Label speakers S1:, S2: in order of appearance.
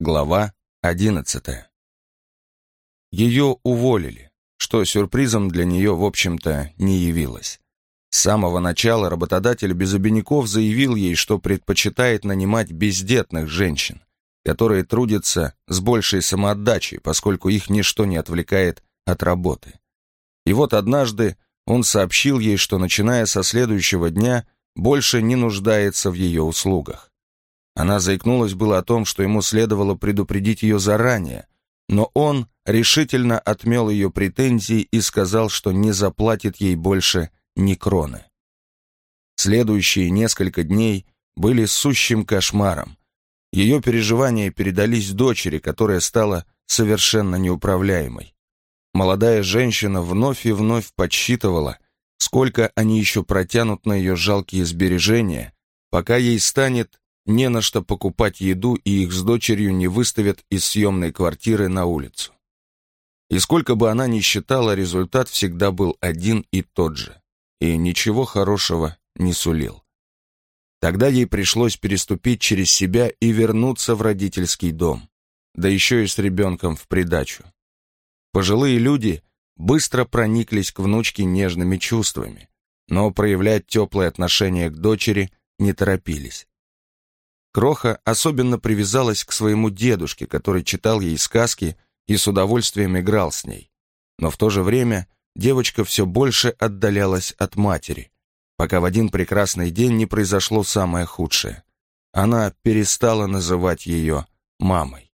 S1: Глава одиннадцатая. Ее уволили, что сюрпризом для нее, в общем-то, не явилось. С самого начала работодатель без обиняков заявил ей, что предпочитает нанимать бездетных женщин, которые трудятся с большей самоотдачей, поскольку их ничто не отвлекает от работы. И вот однажды он сообщил ей, что, начиная со следующего дня, больше не нуждается в ее услугах. Она заикнулась было о том, что ему следовало предупредить ее заранее, но он решительно отмел ее претензии и сказал, что не заплатит ей больше ни кроны. Следующие несколько дней были сущим кошмаром. Ее переживания передались дочери, которая стала совершенно неуправляемой. Молодая женщина вновь и вновь подсчитывала, сколько они еще протянут на ее жалкие сбережения, пока ей станет не на что покупать еду и их с дочерью не выставят из съемной квартиры на улицу. И сколько бы она ни считала, результат всегда был один и тот же, и ничего хорошего не сулил. Тогда ей пришлось переступить через себя и вернуться в родительский дом, да еще и с ребенком в придачу. Пожилые люди быстро прониклись к внучке нежными чувствами, но проявлять теплое отношение к дочери не торопились. Кроха особенно привязалась к своему дедушке, который читал ей сказки и с удовольствием играл с ней. Но в то же время девочка все больше отдалялась от матери, пока в один прекрасный день не произошло самое худшее. Она перестала называть ее мамой.